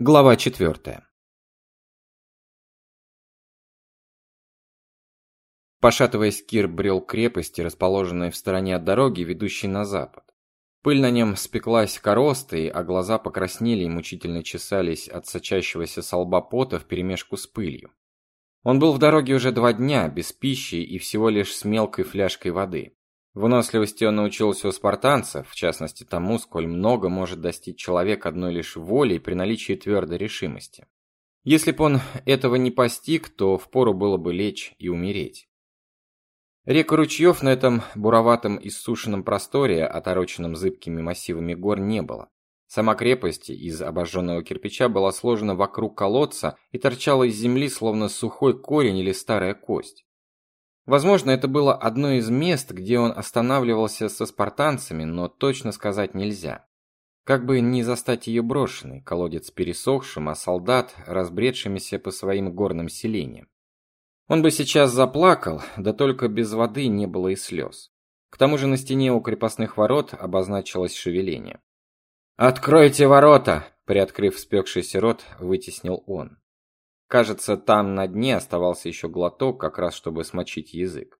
Глава четвертая. Пошатываясь, Кир брел к крепости, расположенной в стороне от дороги, ведущей на запад. Пыль на нем спеклась коростой, а глаза покраснели и мучительно чесались от сочащегося со лба пота вперемешку с пылью. Он был в дороге уже два дня, без пищи и всего лишь с мелкой фляжкой воды. Выносливости он научился у спартанцев, в частности тому, сколь много может достичь человек одной лишь волей при наличии твердой решимости. Если бы он этого не постиг, то впору было бы лечь и умереть. Рек и ручьев на этом буроватом иссушенном просторе, отороченном зыбкими массивами гор, не было. Сама крепость из обожженного кирпича была сложена вокруг колодца и торчала из земли, словно сухой корень или старая кость. Возможно, это было одно из мест, где он останавливался со спартанцами, но точно сказать нельзя. Как бы не застать ее брошенной, колодец пересохшим, а солдат разбредшимися по своим горным селениям. Он бы сейчас заплакал, да только без воды не было и слез. К тому же на стене у крепостных ворот обозначилось шевеление. «Откройте ворота!» – приоткрыв спекшийся рот, вытеснил он. Кажется, там на дне оставался еще глоток, как раз чтобы смочить язык.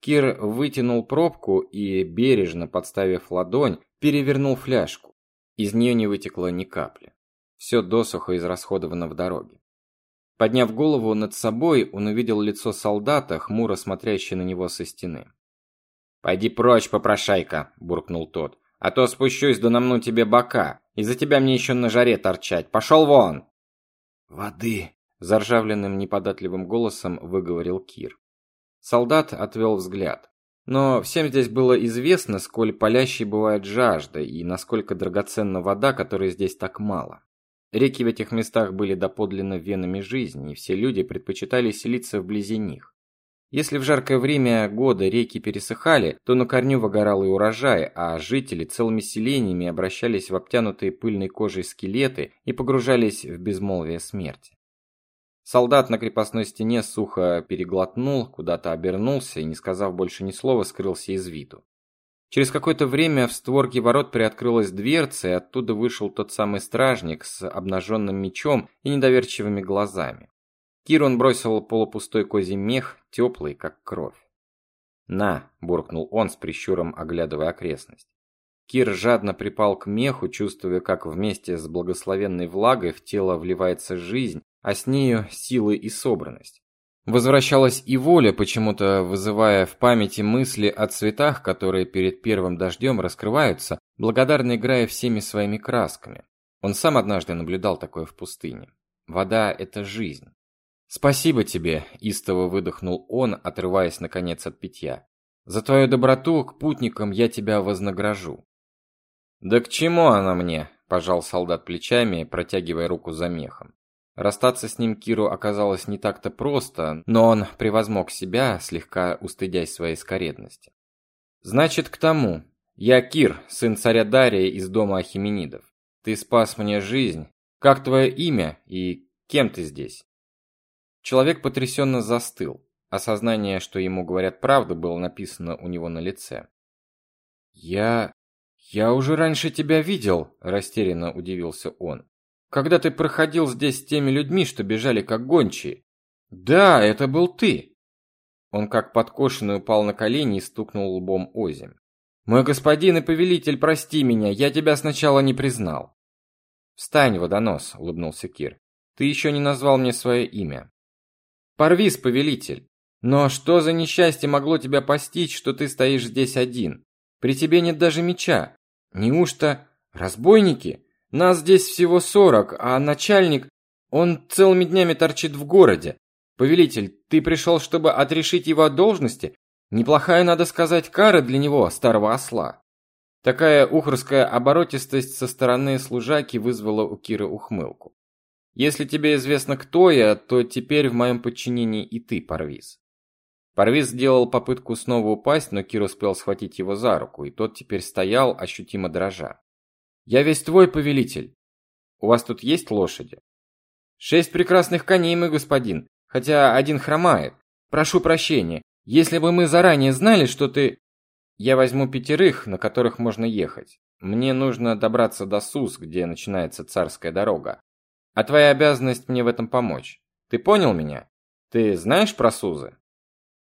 Кир вытянул пробку и, бережно подставив ладонь, перевернул фляжку. Из нее не вытекло ни капли. Все досухо израсходовано в дороге. Подняв голову над собой, он увидел лицо солдата, хмуро смотрящее на него со стены. «Пойди прочь, попрошайка!» – буркнул тот. «А то спущусь да намну тебе бока. Из-за тебя мне еще на жаре торчать. Пошел вон!» «Воды!» Заржавленным неподатливым голосом выговорил Кир. Солдат отвел взгляд. Но всем здесь было известно, сколь палящей бывает жажда и насколько драгоценна вода, которой здесь так мало. Реки в этих местах были доподлинно венами жизни, и все люди предпочитали селиться вблизи них. Если в жаркое время года реки пересыхали, то на корню выгорал и урожай, а жители целыми селениями обращались в обтянутые пыльной кожей скелеты и погружались в безмолвие смерти. Солдат на крепостной стене сухо переглотнул, куда-то обернулся и, не сказав больше ни слова, скрылся из виду. Через какое-то время в створке ворот приоткрылась дверца, и оттуда вышел тот самый стражник с обнаженным мечом и недоверчивыми глазами. Кирон бросил полупустой козий мех, теплый, как кровь. «На!» – буркнул он с прищуром, оглядывая окрестность. Кир жадно припал к меху, чувствуя, как вместе с благословенной влагой в тело вливается жизнь, а с нею силы и собранность. Возвращалась и воля, почему-то вызывая в памяти мысли о цветах, которые перед первым дождем раскрываются, благодарно играя всеми своими красками. Он сам однажды наблюдал такое в пустыне. Вода – это жизнь. «Спасибо тебе», – истово выдохнул он, отрываясь наконец от питья. «За твою доброту к путникам я тебя вознагражу». «Да к чему она мне?» – пожал солдат плечами, протягивая руку за мехом. Расстаться с ним Киру оказалось не так-то просто, но он превозмог себя, слегка устыдясь своей скоредности. «Значит, к тому. Я Кир, сын царя Дария из дома Ахименидов. Ты спас мне жизнь. Как твое имя и кем ты здесь?» Человек потрясенно застыл. Осознание, что ему говорят правду, было написано у него на лице. «Я... я уже раньше тебя видел», – растерянно удивился он когда ты проходил здесь с теми людьми, что бежали как гончие. Да, это был ты. Он как подкошенный упал на колени и стукнул лбом о землю. Мой господин и повелитель, прости меня, я тебя сначала не признал. Встань, водонос, улыбнулся Кир. Ты еще не назвал мне свое имя. Порвис, повелитель. Но что за несчастье могло тебя постичь, что ты стоишь здесь один? При тебе нет даже меча. Неужто разбойники? Нас здесь всего сорок, а начальник, он целыми днями торчит в городе. Повелитель, ты пришел, чтобы отрешить его от должности? Неплохая, надо сказать, кара для него, старого осла. Такая ухорская оборотистость со стороны служаки вызвала у Киры ухмылку. Если тебе известно, кто я, то теперь в моем подчинении и ты, Парвиз. Парвиз сделал попытку снова упасть, но Кир успел схватить его за руку, и тот теперь стоял, ощутимо дрожа. Я весь твой повелитель. У вас тут есть лошади? Шесть прекрасных коней, мой господин, хотя один хромает. Прошу прощения, если бы мы заранее знали, что ты... Я возьму пятерых, на которых можно ехать. Мне нужно добраться до Сус, где начинается царская дорога. А твоя обязанность мне в этом помочь. Ты понял меня? Ты знаешь про Сузы?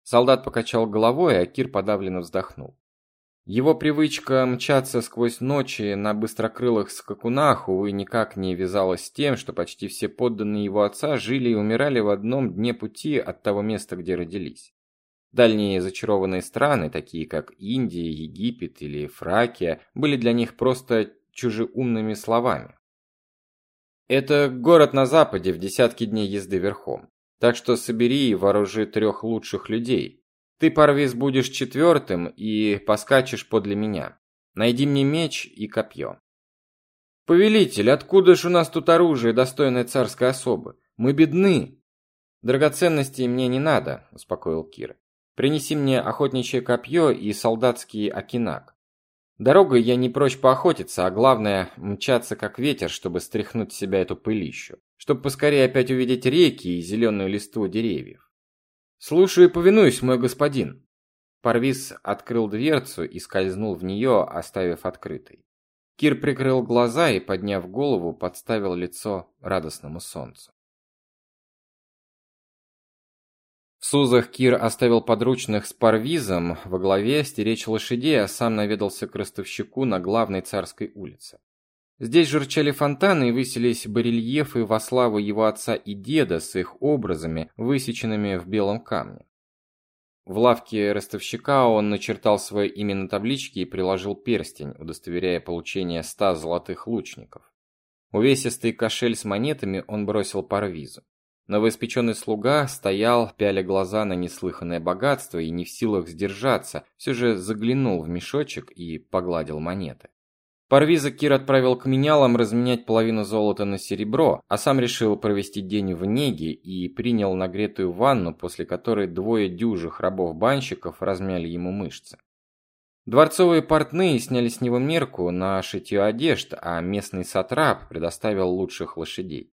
Солдат покачал головой, а Кир подавленно вздохнул. Его привычка мчаться сквозь ночи на быстрокрылых скакунах, увы, никак не вязалась с тем, что почти все подданные его отца жили и умирали в одном дне пути от того места, где родились. Дальние зачарованные страны, такие как Индия, Египет или Фракия, были для них просто чужеумными словами. Это город на западе в десятки дней езды верхом. Так что собери и вооружи трех лучших людей, ты, Парвиз, будешь четвертым и поскачешь подле меня. Найди мне меч и копье. Повелитель, откуда ж у нас тут оружие, достойное царской особы? Мы бедны. Драгоценностей мне не надо, успокоил Кир. Принеси мне охотничье копье и солдатский акинак. Дорогой я не прочь поохотиться, а главное мчаться как ветер, чтобы стряхнуть с себя эту пылищу, чтобы поскорее опять увидеть реки и зеленую листву деревьев. «Слушаю и повинуюсь, мой господин». Парвиз открыл дверцу и скользнул в нее, оставив открытой. Кир прикрыл глаза и, подняв голову, подставил лицо радостному солнцу. В Сузах Кир оставил подручных с Парвизом во главе стеречь лошадей, а сам наведался к ростовщику на главной царской улице. Здесь журчали фонтаны и высились барельефы во славу его отца и деда с их образами, высеченными в белом камне. В лавке ростовщика он начертал свое имя на табличке и приложил перстень, удостоверяя получение ста золотых лучников. Увесистый кошель с монетами он бросил Парвизу. Новоиспеченный слуга стоял, пяля глаза на неслыханное богатство и не в силах сдержаться, все же заглянул в мешочек и погладил монеты. Парвиза Кир отправил к менялам разменять половину золота на серебро, а сам решил провести день в неге и принял нагретую ванну, после которой двое дюжих рабов-банщиков размяли ему мышцы. Дворцовые портные сняли с него мерку на шитье одежд, а местный сатрап предоставил лучших лошадей.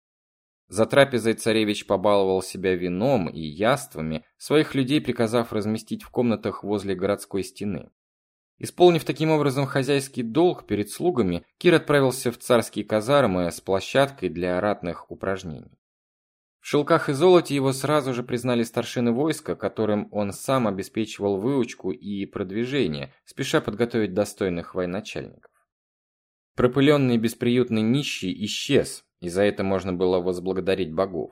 За трапезой царевич побаловал себя вином и яствами, своих людей приказав разместить в комнатах возле городской стены. Исполнив таким образом хозяйский долг перед слугами, Кир отправился в царские казармы с площадкой для ратных упражнений. В шелках и золоте его сразу же признали старшины войска, которым он сам обеспечивал выучку и продвижение, спеша подготовить достойных военачальников. Пропыленный бесприютный нищий исчез, и за это можно было возблагодарить богов.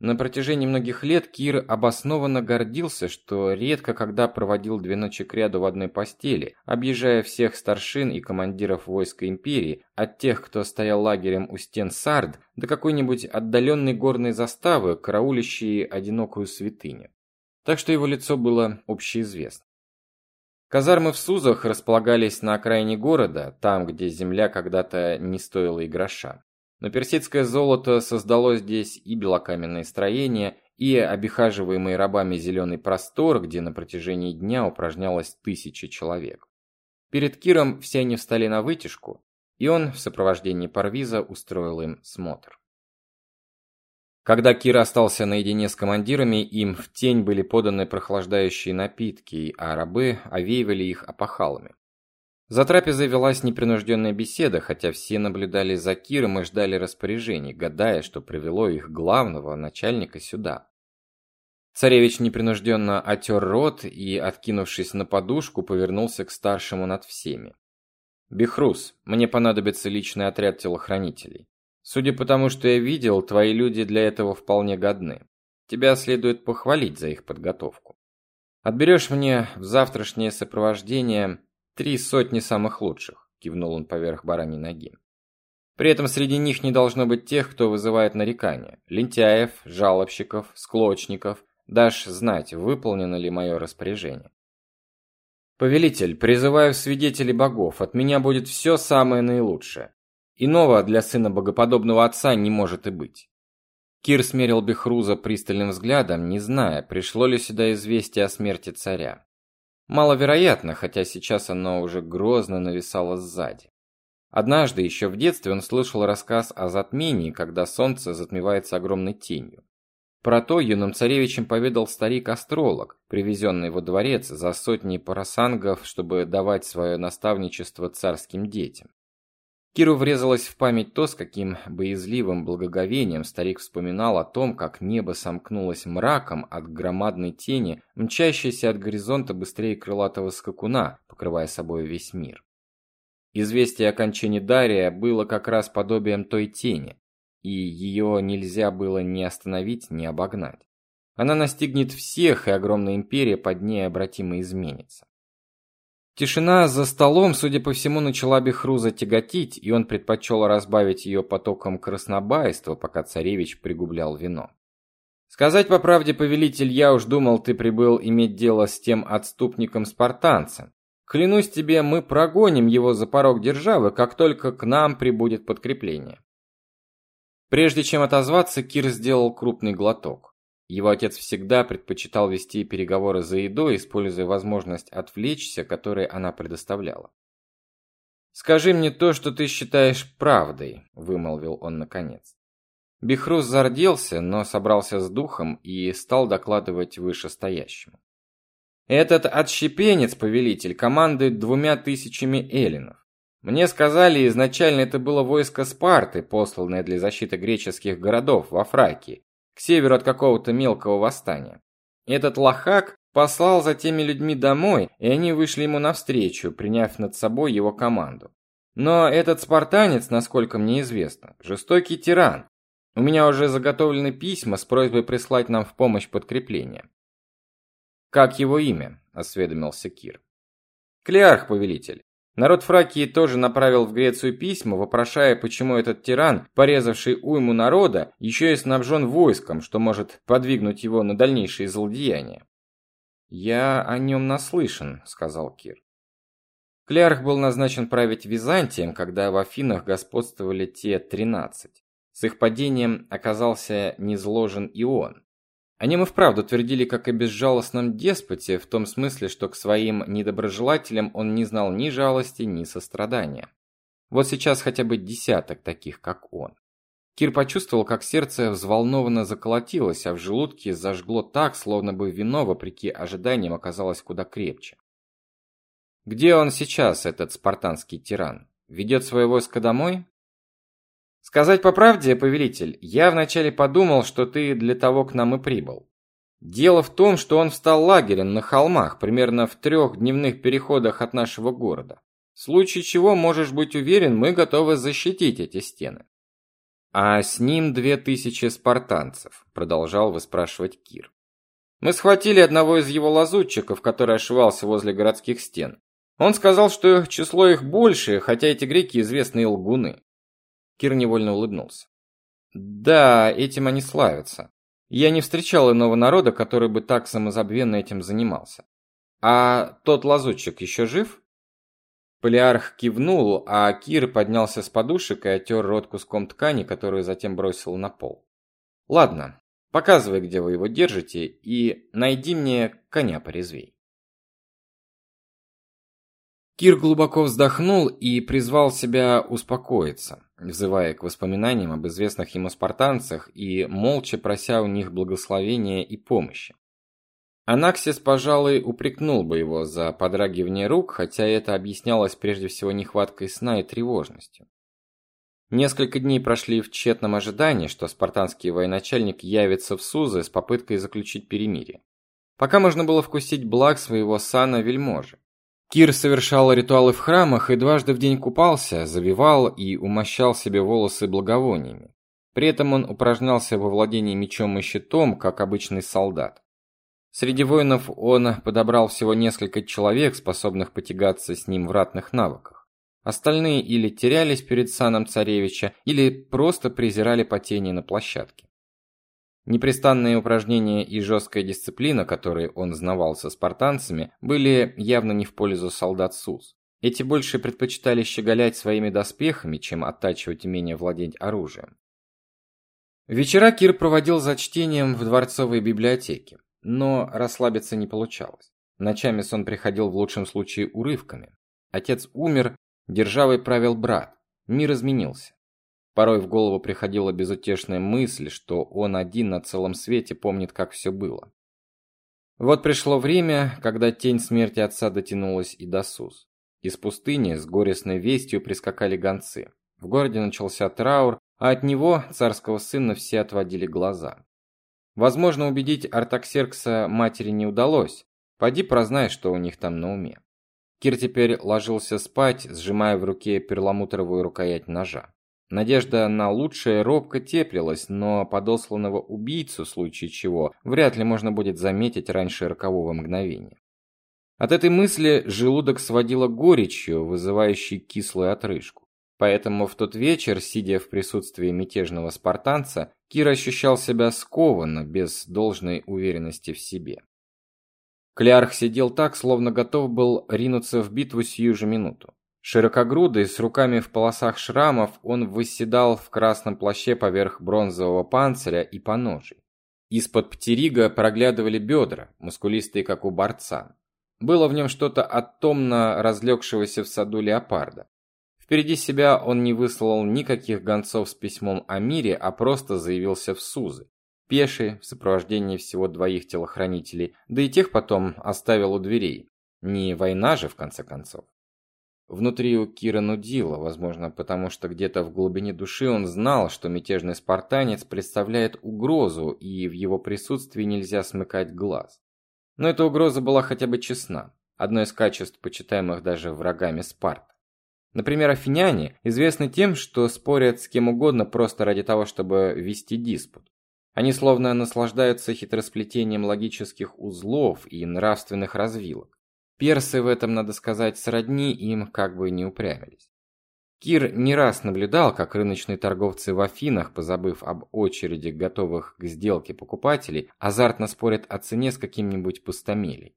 На протяжении многих лет Кир обоснованно гордился, что редко когда проводил две ночи кряду в одной постели, объезжая всех старшин и командиров войска империи, от тех, кто стоял лагерем у стен Сард, до какой-нибудь отдаленной горной заставы, караулищей одинокую святыню. Так что его лицо было общеизвестно. Казармы в Сузах располагались на окраине города, там, где земля когда-то не стоила и гроша. Но персидское золото создало здесь и белокаменные строения, и обихаживаемый рабами зеленый простор, где на протяжении дня упражнялось тысячи человек. Перед Киром все они встали на вытяжку, и он в сопровождении Парвиза устроил им смотр. Когда Кир остался наедине с командирами, им в тень были поданы прохлаждающие напитки, а рабы овеивали их опахалами. За трапезой велась непринужденная беседа, хотя все наблюдали за Киром и ждали распоряжений, гадая, что привело их главного начальника сюда. Царевич непринужденно отер рот и, откинувшись на подушку, повернулся к старшему над всеми. «Бехрус, мне понадобится личный отряд телохранителей. Судя по тому, что я видел, твои люди для этого вполне годны. Тебя следует похвалить за их подготовку. Отберешь мне в завтрашнее сопровождение Три сотни самых лучших, кивнул он поверх бараньей ноги. При этом среди них не должно быть тех, кто вызывает нарекания. Лентяев, жалобщиков, склочников. Дашь знать, выполнено ли мое распоряжение. Повелитель, призываю свидетелей богов, от меня будет все самое наилучшее. Иного для сына богоподобного отца не может и быть. Кир смерил Бехруза пристальным взглядом, не зная, пришло ли сюда известие о смерти царя. Маловероятно, хотя сейчас оно уже грозно нависало сзади. Однажды еще в детстве он слышал рассказ о затмении, когда солнце затмевается огромной тенью. Про то юным царевичем поведал старик-астролог, привезенный во дворец за сотни парасангов, чтобы давать свое наставничество царским детям. Киру врезалось в память то, с каким боязливым благоговением старик вспоминал о том, как небо сомкнулось мраком от громадной тени, мчащейся от горизонта быстрее крылатого скакуна, покрывая собой весь мир. Известие о кончине Дария было как раз подобием той тени, и ее нельзя было ни остановить, ни обогнать. Она настигнет всех, и огромная империя под ней обратимо изменится. Тишина за столом, судя по всему, начала Бехруза тяготить, и он предпочел разбавить ее потоком краснобайства, пока царевич пригублял вино. Сказать по правде, повелитель, я уж думал, ты прибыл иметь дело с тем отступником-спартанцем. Клянусь тебе, мы прогоним его за порог державы, как только к нам прибудет подкрепление. Прежде чем отозваться, Кир сделал крупный глоток. Его отец всегда предпочитал вести переговоры за едой, используя возможность отвлечься, которую она предоставляла. «Скажи мне то, что ты считаешь правдой», – вымолвил он наконец. Бехрус зарделся, но собрался с духом и стал докладывать вышестоящему. «Этот отщепенец, повелитель, командует двумя тысячами эллинов. Мне сказали, изначально это было войско Спарты, посланное для защиты греческих городов во Фракии, к северу от какого-то мелкого восстания. Этот лохак послал за теми людьми домой, и они вышли ему навстречу, приняв над собой его команду. Но этот спартанец, насколько мне известно, жестокий тиран. У меня уже заготовлены письма с просьбой прислать нам в помощь подкрепление. Как его имя? осведомился Кир. Клеарх, повелитель. Народ Фракии тоже направил в Грецию письма, вопрошая, почему этот тиран, порезавший уйму народа, еще и снабжен войском, что может подвигнуть его на дальнейшие злодеяния. «Я о нем наслышан», — сказал Кир. Клеарх был назначен править Византием, когда в Афинах господствовали те тринадцать. С их падением оказался низложен и он. О нем и вправду твердили как о безжалостном деспоте, в том смысле, что к своим недоброжелателям он не знал ни жалости, ни сострадания. Вот сейчас хотя бы десяток таких, как он. Кир почувствовал, как сердце взволнованно заколотилось, а в желудке зажгло так, словно бы вино, вопреки ожиданиям, оказалось куда крепче. Где он сейчас, этот спартанский тиран? Ведет свое войско домой? Сказать по правде, повелитель, я вначале подумал, что ты для того к нам и прибыл. Дело в том, что он встал лагерем на холмах, примерно в трех дневных переходах от нашего города. В случае чего, можешь быть уверен, мы готовы защитить эти стены. А с ним две тысячи спартанцев, продолжал выспрашивать Кир. Мы схватили одного из его лазутчиков, который ошивался возле городских стен. Он сказал, что число их больше, хотя эти греки известные лгуны. Кир невольно улыбнулся. Да, этим они славятся. Я не встречал иного народа, который бы так самозабвенно этим занимался. А тот лазутчик еще жив? Полиарх кивнул, а Кир поднялся с подушек и оттер рот куском ткани, которую затем бросил на пол. Ладно, показывай, где вы его держите, и найди мне коня порезвей. Кир глубоко вздохнул и призвал себя успокоиться, взывая к воспоминаниям об известных ему спартанцах и молча прося у них благословения и помощи. Анаксис, пожалуй, упрекнул бы его за подрагивание рук, хотя это объяснялось прежде всего нехваткой сна и тревожностью. Несколько дней прошли в тщетном ожидании, что спартанский военачальник явится в Сузы с попыткой заключить перемирие. Пока можно было вкусить благ своего сана вельможи. Кир совершал ритуалы в храмах и дважды в день купался, завивал и умощал себе волосы благовониями. При этом он упражнялся во владении мечом и щитом, как обычный солдат. Среди воинов он подобрал всего несколько человек, способных потягаться с ним в ратных навыках. Остальные или терялись перед саном царевича, или просто презирали потение на площадке. Непрестанные упражнения и жесткая дисциплина, которые он знавал со спартанцами, были явно не в пользу солдат СУС. Эти больше предпочитали щеголять своими доспехами, чем оттачивать умение владеть оружием. Вечера Кир проводил за чтением в дворцовой библиотеке, но расслабиться не получалось. Ночами сон приходил в лучшем случае урывками. Отец умер, державой правил брат. Мир изменился. Порой в голову приходила безутешная мысль, что он один на целом свете помнит, как все было. Вот пришло время, когда тень смерти отца дотянулась и до Сус. Из пустыни с горестной вестью прискакали гонцы. В городе начался траур, а от него, царского сына, все отводили глаза. Возможно, убедить Артаксеркса матери не удалось. Пойди прознай, что у них там на уме. Кир теперь ложился спать, сжимая в руке перламутровую рукоять ножа. Надежда на лучшее робко теплилась, но подосланного убийцу, в случае чего, вряд ли можно будет заметить раньше рокового мгновения. От этой мысли желудок сводило горечью, вызывающей кислую отрыжку. Поэтому в тот вечер, сидя в присутствии мятежного спартанца, Кир ощущал себя скованно, без должной уверенности в себе. Клярх сидел так, словно готов был ринуться в битву сию же минуту. Широкогрудый, с руками в полосах шрамов, он восседал в красном плаще поверх бронзового панциря и поножей. Из-под птерига проглядывали бедра, мускулистые, как у борца. Было в нем что-то от томно разлегшегося в саду леопарда. Впереди себя он не выслал никаких гонцов с письмом о мире, а просто заявился в Сузы. Пеший, в сопровождении всего двоих телохранителей, да и тех потом оставил у дверей. Не война же, в конце концов. Внутри у Кира нудило, возможно, потому что где-то в глубине души он знал, что мятежный спартанец представляет угрозу, и в его присутствии нельзя смыкать глаз. Но эта угроза была хотя бы честна, одно из качеств, почитаемых даже врагами Спарты. Например, афиняне известны тем, что спорят с кем угодно просто ради того, чтобы вести диспут. Они словно наслаждаются хитросплетением логических узлов и нравственных развилок. Персы в этом, надо сказать, сродни им как бы не упрямились. Кир не раз наблюдал, как рыночные торговцы в Афинах, позабыв об очереди готовых к сделке покупателей, азартно спорят о цене с каким-нибудь пустомелей.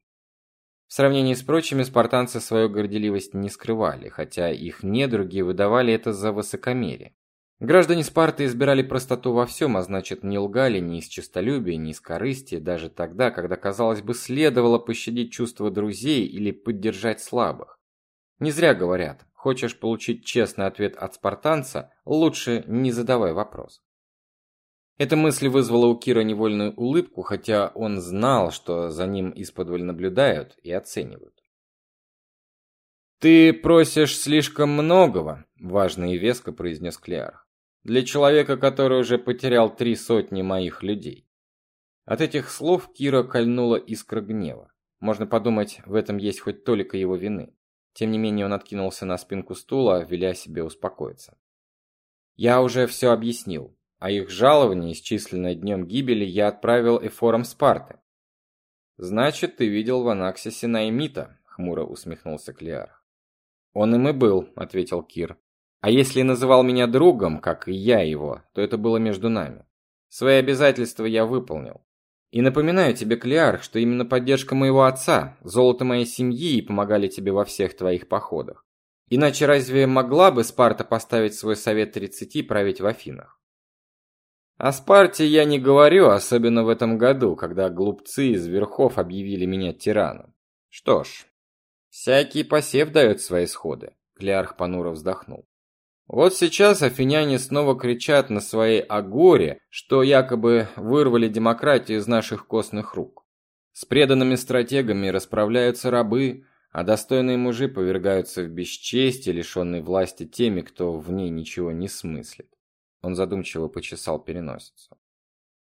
В сравнении с прочими спартанцы свою горделивость не скрывали, хотя их недруги выдавали это за высокомерие. Граждане Спарты избирали простоту во всем, а значит, не лгали ни из честолюбия, ни из корысти, даже тогда, когда, казалось бы, следовало пощадить чувства друзей или поддержать слабых. Не зря говорят, хочешь получить честный ответ от спартанца, лучше не задавай вопрос. Эта мысль вызвала у Кира невольную улыбку, хотя он знал, что за ним исподволь наблюдают и оценивают. «Ты просишь слишком многого», – важно и веско произнес Клеарх, «для человека, который уже потерял три сотни моих людей». От этих слов Кира кольнула искра гнева. Можно подумать, в этом есть хоть толика его вины. Тем не менее он откинулся на спинку стула, веля себе успокоиться. «Я уже все объяснил а их жалование, исчисленное днем гибели, я отправил эфорам Спарты. Значит, ты видел в Анаксисе Наймита, хмуро усмехнулся Клеарх. Он им и был, ответил Кир. А если называл меня другом, как и я его, то это было между нами. Свои обязательства я выполнил. И напоминаю тебе, Клеарх, что именно поддержка моего отца, золото моей семьи помогали тебе во всех твоих походах. Иначе разве могла бы Спарта поставить свой совет 30 править в Афинах? О Спарте я не говорю, особенно в этом году, когда глупцы из верхов объявили меня тираном. Что ж, всякий посев дает свои сходы. Клеарх понуро вздохнул. Вот сейчас афиняне снова кричат на своей агоре, что якобы вырвали демократию из наших костных рук. С преданными стратегами расправляются рабы, а достойные мужи повергаются в бесчестие, лишенные власти теми, кто в ней ничего не смыслит. Он задумчиво почесал переносицу.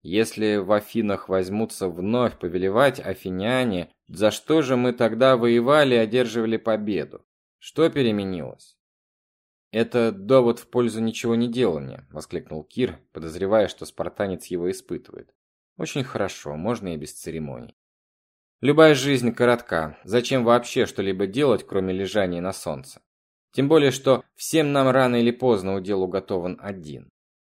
Если в Афинах возьмутся вновь повелевать афиняне, за что же мы тогда воевали и одерживали победу? Что переменилось? Это довод в пользу ничего не делания, воскликнул Кир, подозревая, что спартанец его испытывает. Очень хорошо, можно и без церемоний. Любая жизнь коротка. Зачем вообще что-либо делать, кроме лежания на солнце? Тем более, что всем нам рано или поздно удел уготован один.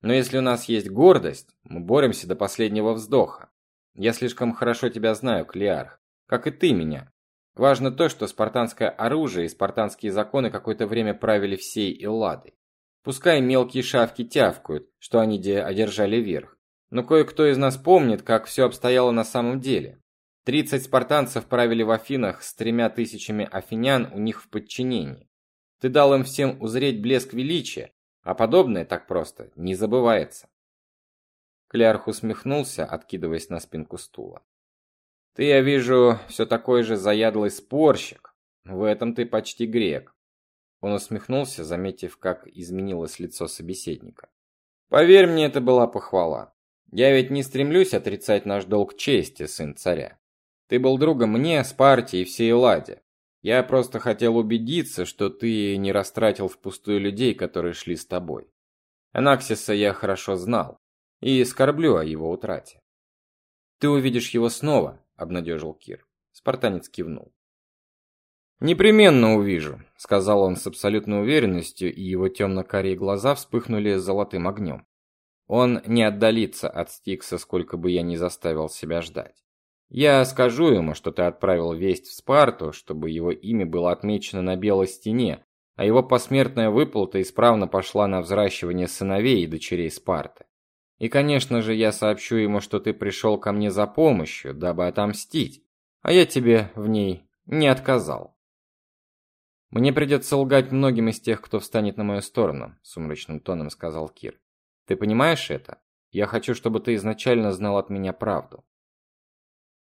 Но если у нас есть гордость, мы боремся до последнего вздоха. Я слишком хорошо тебя знаю, Клеарх, как и ты меня. Важно то, что спартанское оружие и спартанские законы какое-то время правили всей Элладой. Пускай мелкие шавки тявкают, что они де одержали верх. Но кое-кто из нас помнит, как все обстояло на самом деле. Тридцать спартанцев правили в Афинах с тремя тысячами афинян у них в подчинении. Ты дал им всем узреть блеск величия, а подобное так просто не забывается. Клярх усмехнулся, откидываясь на спинку стула. Ты, я вижу, все такой же заядлый спорщик. В этом ты почти грек. Он усмехнулся, заметив, как изменилось лицо собеседника. Поверь мне, это была похвала. Я ведь не стремлюсь отрицать наш долг чести, сын царя. Ты был другом мне, Спарте и всей Ладе. Я просто хотел убедиться, что ты не растратил впустую людей, которые шли с тобой. Анаксиса я хорошо знал и скорблю о его утрате. Ты увидишь его снова, обнадежил Кир. Спартанец кивнул. Непременно увижу, сказал он с абсолютной уверенностью, и его темно-карие глаза вспыхнули золотым огнем. Он не отдалится от Стикса, сколько бы я ни заставил себя ждать. Я скажу ему, что ты отправил весть в Спарту, чтобы его имя было отмечено на белой стене, а его посмертная выплата исправно пошла на взращивание сыновей и дочерей Спарты. И, конечно же, я сообщу ему, что ты пришел ко мне за помощью, дабы отомстить, а я тебе в ней не отказал. Мне придется лгать многим из тех, кто встанет на мою сторону, сумрачным тоном сказал Кир. Ты понимаешь это? Я хочу, чтобы ты изначально знал от меня правду.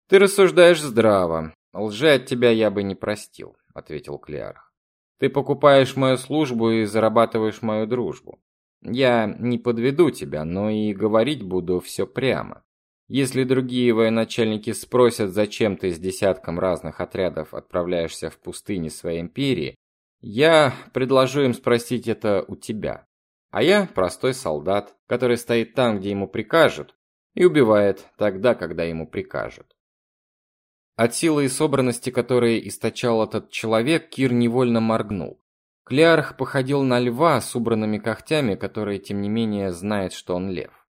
Ты рассуждаешь здраво. Лжи от тебя я бы не простил, ответил Клеарх. Ты покупаешь мою службу и зарабатываешь мою дружбу. Я не подведу тебя, но и говорить буду все прямо. Если другие военачальники спросят, зачем ты с десятком разных отрядов отправляешься в пустыни своей империи, я предложу им спросить это у тебя. А я простой солдат, который стоит там, где ему прикажут, и убивает тогда, когда ему прикажут. От силы и собранности, которые источал этот человек, Кир невольно моргнул. Клеарх походил на льва с убранными когтями, который, тем не менее, знает, что он лев.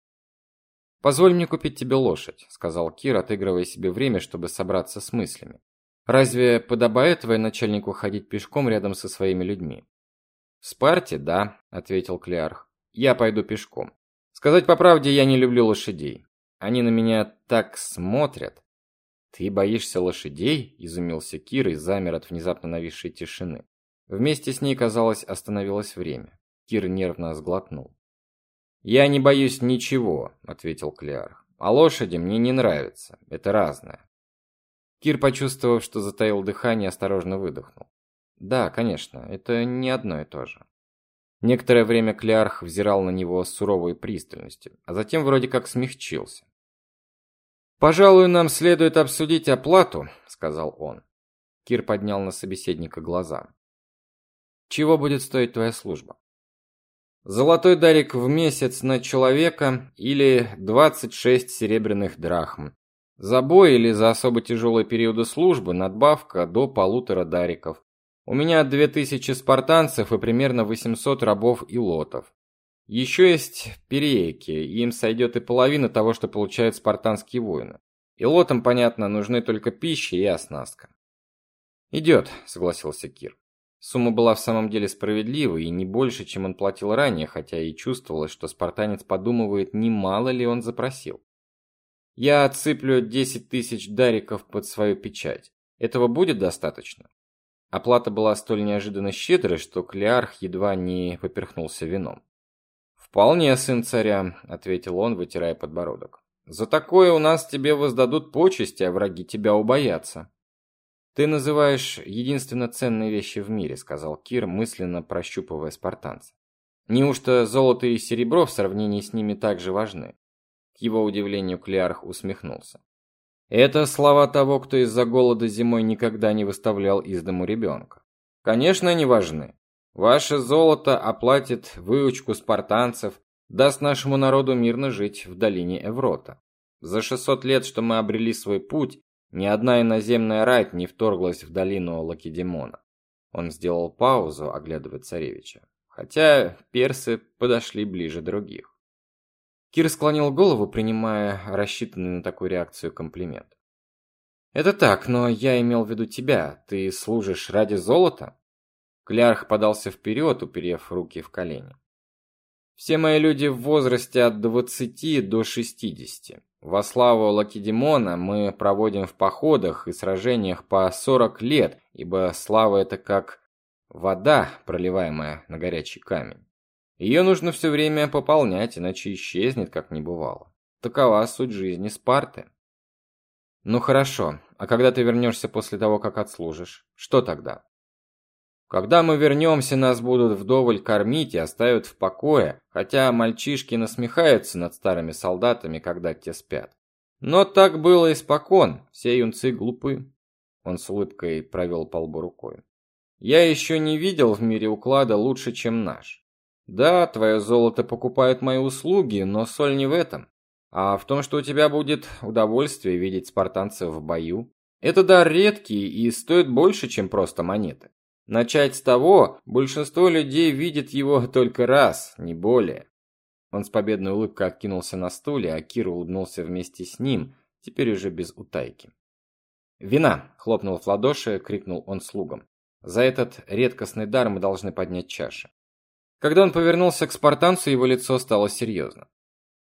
«Позволь мне купить тебе лошадь», — сказал Кир, отыгрывая себе время, чтобы собраться с мыслями. «Разве подобает военачальнику ходить пешком рядом со своими людьми?» «В Спарте, да», — ответил Клеарх. «Я пойду пешком. Сказать по правде, я не люблю лошадей. Они на меня так смотрят. «Ты боишься лошадей?» – изумился Кир и замер от внезапно нависшей тишины. Вместе с ней, казалось, остановилось время. Кир нервно сглотнул. «Я не боюсь ничего», – ответил Клеар. «А лошади мне не нравятся. Это разное». Кир, почувствовав, что затаил дыхание, осторожно выдохнул. «Да, конечно, это не одно и то же». Некоторое время Клеарх взирал на него с суровой пристальностью, а затем вроде как смягчился. «Пожалуй, нам следует обсудить оплату», — сказал он. Кир поднял на собеседника глаза. «Чего будет стоить твоя служба?» «Золотой дарик в месяц на человека или 26 серебряных драхм. За бой или за особо тяжелые периоды службы надбавка до полутора дариков. У меня 2000 спартанцев и примерно 800 рабов и лотов. Еще есть перееки, им сойдет и половина того, что получают спартанские воины. И лотам, понятно, нужны только пища и оснастка. «Идет», — согласился Кир. Сумма была в самом деле справедливой и не больше, чем он платил ранее, хотя и чувствовалось, что спартанец подумывает, немало ли он запросил. «Я отсыплю 10 тысяч дариков под свою печать. Этого будет достаточно?» Оплата была столь неожиданно щедрой, что Клеарх едва не поперхнулся вином. «Вполне, сын царя», — ответил он, вытирая подбородок. «За такое у нас тебе воздадут почести, а враги тебя убоятся». «Ты называешь единственно ценные вещи в мире», — сказал Кир, мысленно прощупывая спартанца. «Неужто золото и серебро в сравнении с ними так же важны?» К его удивлению Клеарх усмехнулся. «Это слова того, кто из-за голода зимой никогда не выставлял из дому ребенка. Конечно, они важны. Ваше золото оплатит выучку спартанцев, даст нашему народу мирно жить в долине Эврота. За 600 лет, что мы обрели свой путь, ни одна иноземная рать не вторглась в долину Лакедемона. Он сделал паузу, оглядывая царевича, хотя персы подошли ближе других. Кир склонил голову, принимая рассчитанный на такую реакцию комплимент. Это так, но я имел в виду тебя. Ты служишь ради золота? Клярх подался вперед, уперев руки в колени. Все мои люди в возрасте от 20 до 60. Во славу Лакедемона мы проводим в походах и сражениях по 40 лет, ибо слава это как вода, проливаемая на горячий камень. Ее нужно все время пополнять, иначе исчезнет, как не бывало. Такова суть жизни Спарты. Ну хорошо, а когда ты вернешься после того, как отслужишь, что тогда? Когда мы вернемся, нас будут вдоволь кормить и оставят в покое, хотя мальчишки насмехаются над старыми солдатами, когда те спят. Но так было испокон, все юнцы глупы. Он с улыбкой провел по лбу рукой. Я еще не видел в мире уклада лучше, чем наш. Да, твое золото покупает мои услуги, но соль не в этом, а в том, что у тебя будет удовольствие видеть спартанцев в бою. Это дар редкий и стоит больше, чем просто монеты. Начать с того, большинство людей видит его только раз, не более. Он с победной улыбкой откинулся на стуле, а Кир улыбнулся вместе с ним, теперь уже без утайки. «Вина!» – хлопнул в ладоши, крикнул он слугам. «За этот редкостный дар мы должны поднять чаши». Когда он повернулся к спартанцу, его лицо стало серьезно.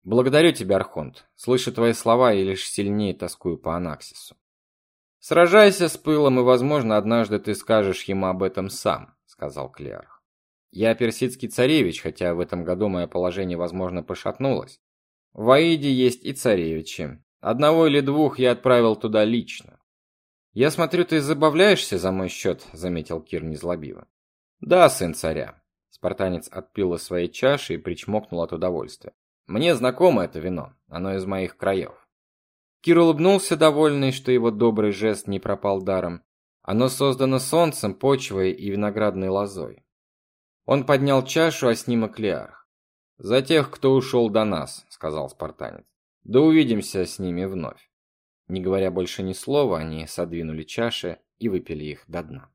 «Благодарю тебя, Архонт. Слышу твои слова и лишь сильнее тоскую по Анаксису. Сражайся с пылом, и, возможно, однажды ты скажешь ему об этом сам», – сказал Клеарх. «Я персидский царевич, хотя в этом году мое положение, возможно, пошатнулось. В Аиде есть и царевичи. Одного или двух я отправил туда лично. «Я смотрю, ты забавляешься за мой счет», — заметил Кир незлобиво. «Да, сын царя». Спартанец отпил из своей чаши и причмокнул от удовольствия. «Мне знакомо это вино, оно из моих краев». Кир улыбнулся, довольный, что его добрый жест не пропал даром. Оно создано солнцем, почвой и виноградной лозой. Он поднял чашу, а с ним Эклеарх. «За тех, кто ушел до нас», — сказал спартанец. «Да увидимся с ними вновь». Не говоря больше ни слова, они содвинули чаши и выпили их до дна.